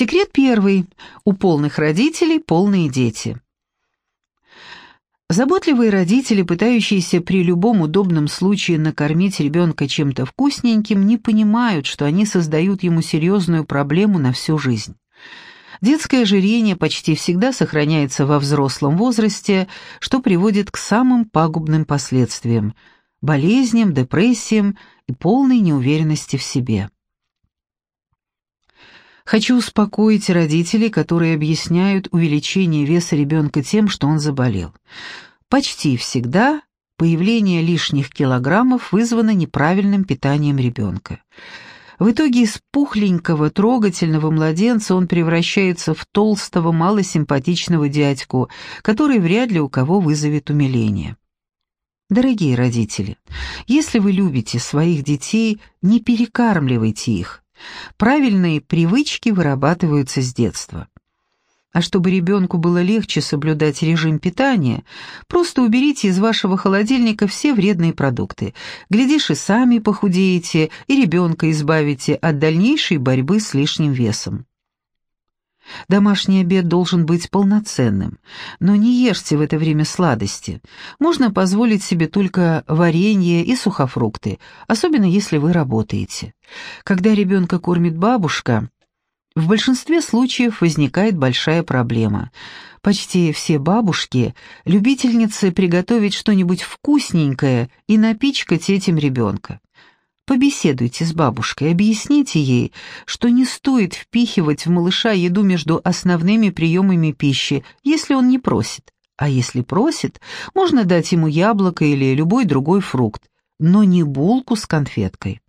Секрет первый. У полных родителей полные дети. Заботливые родители, пытающиеся при любом удобном случае накормить ребенка чем-то вкусненьким, не понимают, что они создают ему серьезную проблему на всю жизнь. Детское ожирение почти всегда сохраняется во взрослом возрасте, что приводит к самым пагубным последствиям – болезням, депрессиям и полной неуверенности в себе. Хочу успокоить родителей, которые объясняют увеличение веса ребенка тем, что он заболел. Почти всегда появление лишних килограммов вызвано неправильным питанием ребенка. В итоге из пухленького, трогательного младенца он превращается в толстого, малосимпатичного дядьку, который вряд ли у кого вызовет умиление. Дорогие родители, если вы любите своих детей, не перекармливайте их. Правильные привычки вырабатываются с детства. А чтобы ребенку было легче соблюдать режим питания, просто уберите из вашего холодильника все вредные продукты. Глядишь, и сами похудеете, и ребенка избавите от дальнейшей борьбы с лишним весом. Домашний обед должен быть полноценным, но не ешьте в это время сладости. Можно позволить себе только варенье и сухофрукты, особенно если вы работаете. Когда ребенка кормит бабушка, в большинстве случаев возникает большая проблема. Почти все бабушки – любительницы приготовить что-нибудь вкусненькое и напичкать этим ребенка. Побеседуйте с бабушкой, объясните ей, что не стоит впихивать в малыша еду между основными приемами пищи, если он не просит. А если просит, можно дать ему яблоко или любой другой фрукт, но не булку с конфеткой.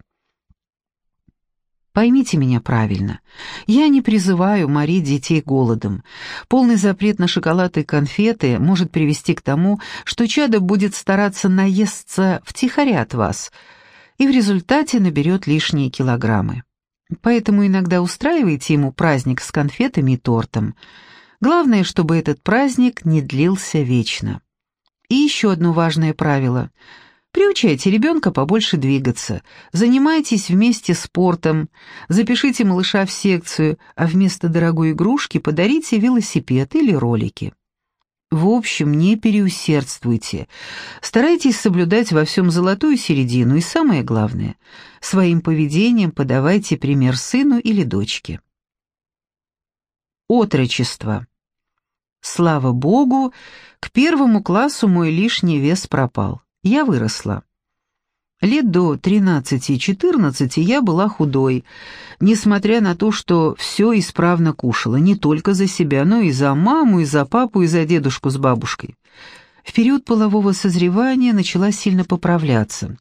Поймите меня правильно. Я не призываю морить детей голодом. Полный запрет на шоколад и конфеты может привести к тому, что чадо будет стараться наесться втихаря от вас – и в результате наберет лишние килограммы. Поэтому иногда устраивайте ему праздник с конфетами и тортом. Главное, чтобы этот праздник не длился вечно. И еще одно важное правило. Приучайте ребенка побольше двигаться, занимайтесь вместе спортом, запишите малыша в секцию, а вместо дорогой игрушки подарите велосипед или ролики. В общем, не переусердствуйте. Старайтесь соблюдать во всем золотую середину и самое главное, своим поведением подавайте пример сыну или дочке. Отрочество. Слава Богу, к первому классу мой лишний вес пропал. Я выросла. Лет до 13-14 я была худой, несмотря на то, что все исправно кушала, не только за себя, но и за маму, и за папу, и за дедушку с бабушкой. В период полового созревания начала сильно поправляться.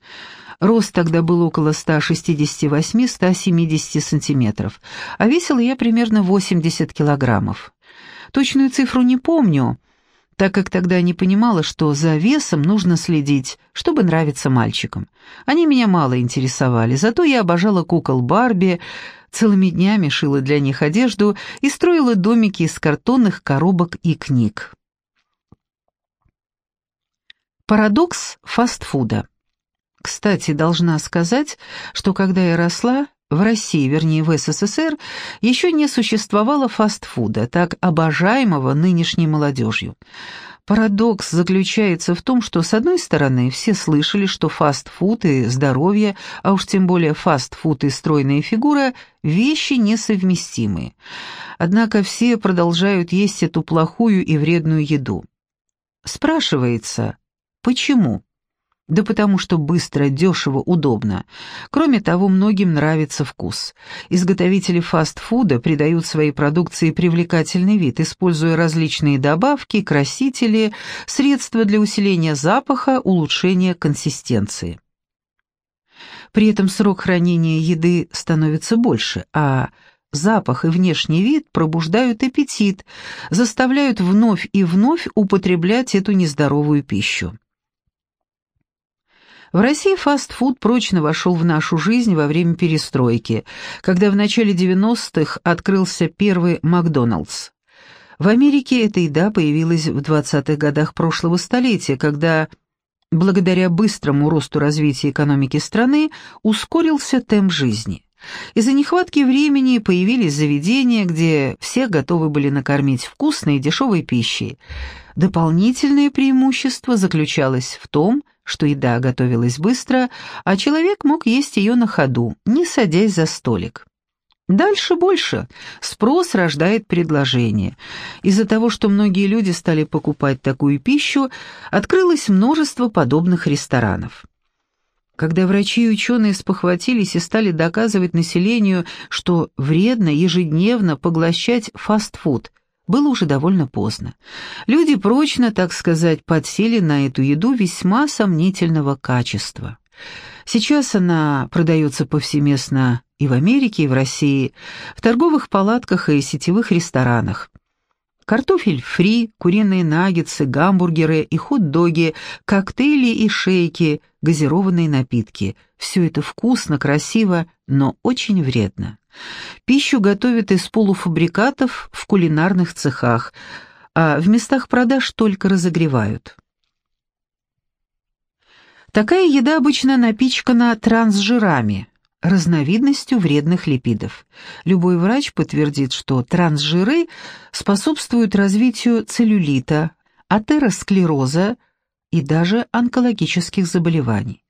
Рост тогда был около 168-170 сантиметров, а весила я примерно 80 килограммов. Точную цифру не помню, так как тогда не понимала, что за весом нужно следить, чтобы нравиться мальчикам. Они меня мало интересовали, зато я обожала кукол Барби, целыми днями шила для них одежду и строила домики из картонных коробок и книг. Парадокс фастфуда. Кстати, должна сказать, что когда я росла, в России, вернее в СССР, еще не существовало фастфуда, так обожаемого нынешней молодежью. Парадокс заключается в том, что, с одной стороны, все слышали, что фастфуд и здоровье, а уж тем более фастфуд и стройная фигура – вещи несовместимые. Однако все продолжают есть эту плохую и вредную еду. Спрашивается, почему? Да потому что быстро, дешево, удобно. Кроме того, многим нравится вкус. Изготовители фастфуда придают своей продукции привлекательный вид, используя различные добавки, красители, средства для усиления запаха, улучшения консистенции. При этом срок хранения еды становится больше, а запах и внешний вид пробуждают аппетит, заставляют вновь и вновь употреблять эту нездоровую пищу. В России фастфуд прочно вошел в нашу жизнь во время перестройки, когда в начале 90-х открылся первый Макдоналдс. В Америке эта еда появилась в 20-х годах прошлого столетия, когда, благодаря быстрому росту развития экономики страны, ускорился темп жизни – Из-за нехватки времени появились заведения, где все готовы были накормить вкусной и дешевой пищей. Дополнительное преимущество заключалось в том, что еда готовилась быстро, а человек мог есть ее на ходу, не садясь за столик. Дальше больше. Спрос рождает предложение. Из-за того, что многие люди стали покупать такую пищу, открылось множество подобных ресторанов. Когда врачи и ученые спохватились и стали доказывать населению, что вредно ежедневно поглощать фастфуд, было уже довольно поздно. Люди прочно, так сказать, подсели на эту еду весьма сомнительного качества. Сейчас она продается повсеместно и в Америке, и в России, в торговых палатках и сетевых ресторанах. Картофель фри, куриные наггетсы, гамбургеры и хот-доги, коктейли и шейки, газированные напитки – все это вкусно, красиво, но очень вредно. Пищу готовят из полуфабрикатов в кулинарных цехах, а в местах продаж только разогревают. Такая еда обычно напичкана трансжирами, разновидностью вредных липидов. Любой врач подтвердит, что трансжиры способствуют развитию целлюлита, атеросклероза и даже онкологических заболеваний.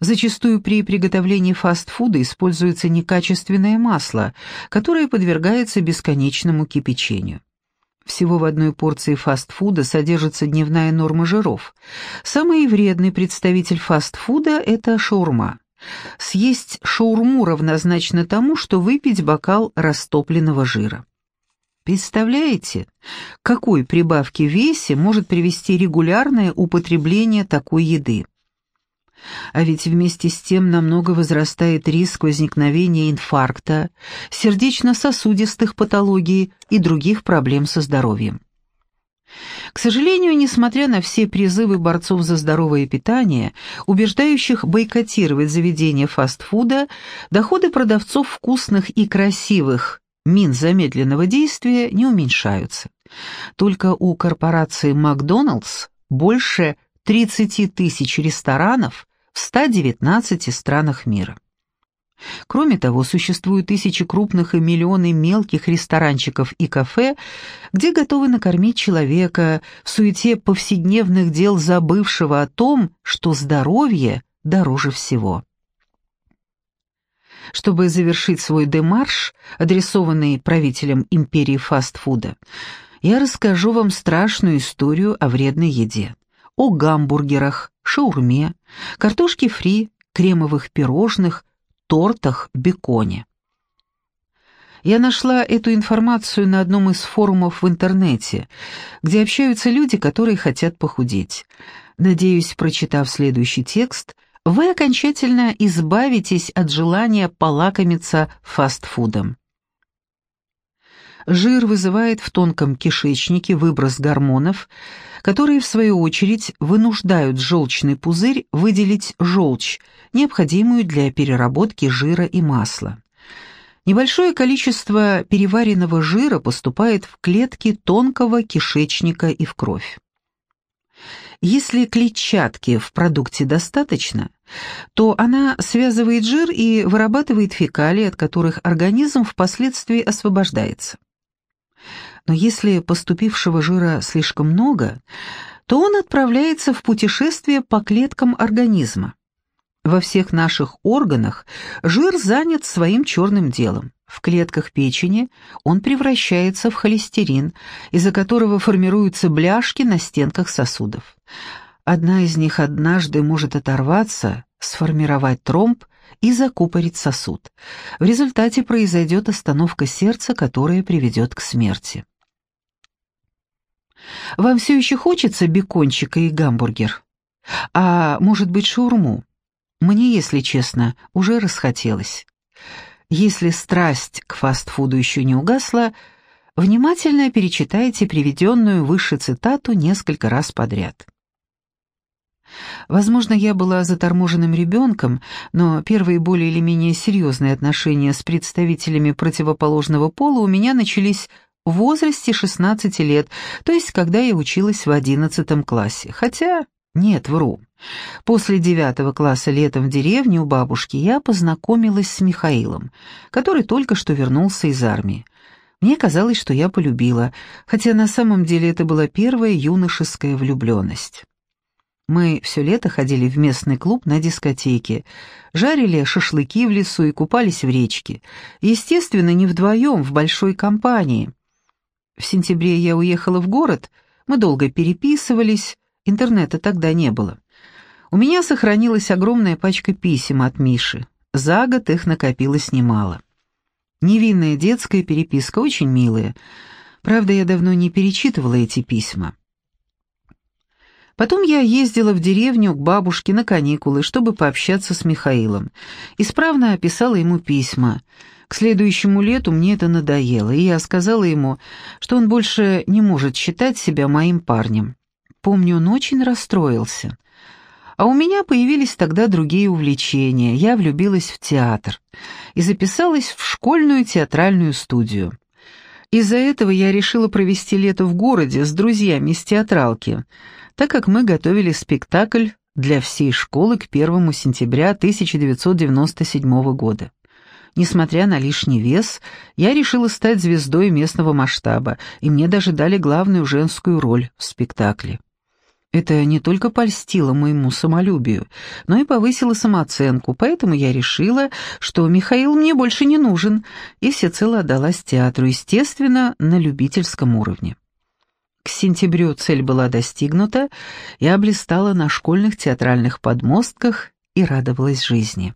Зачастую при приготовлении фастфуда используется некачественное масло, которое подвергается бесконечному кипячению. Всего в одной порции фастфуда содержится дневная норма жиров. Самый вредный представитель фастфуда – это шаурма. Съесть шаурму равнозначно тому, что выпить бокал растопленного жира. Представляете, какой прибавки в весе может привести регулярное употребление такой еды? А ведь вместе с тем намного возрастает риск возникновения инфаркта, сердечно-сосудистых патологий и других проблем со здоровьем. К сожалению, несмотря на все призывы борцов за здоровое питание, убеждающих бойкотировать заведения фастфуда, доходы продавцов вкусных и красивых мин замедленного действия не уменьшаются. Только у корпорации «Макдоналдс» больше 30 тысяч ресторанов в 119 странах мира. Кроме того, существуют тысячи крупных и миллионы мелких ресторанчиков и кафе, где готовы накормить человека в суете повседневных дел, забывшего о том, что здоровье дороже всего. Чтобы завершить свой демарш, адресованный правителям империи фастфуда, я расскажу вам страшную историю о вредной еде о гамбургерах, шаурме, картошке фри, кремовых пирожных, тортах, беконе. Я нашла эту информацию на одном из форумов в интернете, где общаются люди, которые хотят похудеть. Надеюсь, прочитав следующий текст, вы окончательно избавитесь от желания полакомиться фастфудом. Жир вызывает в тонком кишечнике выброс гормонов, которые, в свою очередь, вынуждают желчный пузырь выделить желчь, необходимую для переработки жира и масла. Небольшое количество переваренного жира поступает в клетки тонкого кишечника и в кровь. Если клетчатки в продукте достаточно, то она связывает жир и вырабатывает фекалии, от которых организм впоследствии освобождается. Но если поступившего жира слишком много, то он отправляется в путешествие по клеткам организма. Во всех наших органах жир занят своим черным делом. В клетках печени он превращается в холестерин, из-за которого формируются бляшки на стенках сосудов. Одна из них однажды может оторваться, сформировать тромб и закупорить сосуд. В результате произойдет остановка сердца, которая приведет к смерти. Вам все еще хочется бекончика и гамбургер? А может быть шаурму? Мне, если честно, уже расхотелось. Если страсть к фастфуду еще не угасла, внимательно перечитайте приведенную выше цитату несколько раз подряд. Возможно, я была заторможенным ребенком, но первые более или менее серьезные отношения с представителями противоположного пола у меня начались в возрасте 16 лет, то есть когда я училась в 11 классе. Хотя, нет, вру. После девятого класса летом в деревне у бабушки я познакомилась с Михаилом, который только что вернулся из армии. Мне казалось, что я полюбила, хотя на самом деле это была первая юношеская влюбленность. Мы все лето ходили в местный клуб на дискотеке, жарили шашлыки в лесу и купались в речке. Естественно, не вдвоем, в большой компании. В сентябре я уехала в город, мы долго переписывались, интернета тогда не было. У меня сохранилась огромная пачка писем от Миши. За год их накопилось немало. Невинная детская переписка, очень милая. Правда, я давно не перечитывала эти письма. Потом я ездила в деревню к бабушке на каникулы, чтобы пообщаться с Михаилом. Исправно описала ему письма. К следующему лету мне это надоело, и я сказала ему, что он больше не может считать себя моим парнем. Помню, он очень расстроился. А у меня появились тогда другие увлечения. Я влюбилась в театр и записалась в школьную театральную студию. Из-за этого я решила провести лето в городе с друзьями из театралки — так как мы готовили спектакль для всей школы к 1 сентября 1997 года. Несмотря на лишний вес, я решила стать звездой местного масштаба, и мне даже дали главную женскую роль в спектакле. Это не только польстило моему самолюбию, но и повысило самооценку, поэтому я решила, что Михаил мне больше не нужен, и всецело отдалась театру, естественно, на любительском уровне. К сентябрю цель была достигнута, я блистала на школьных театральных подмостках и радовалась жизни.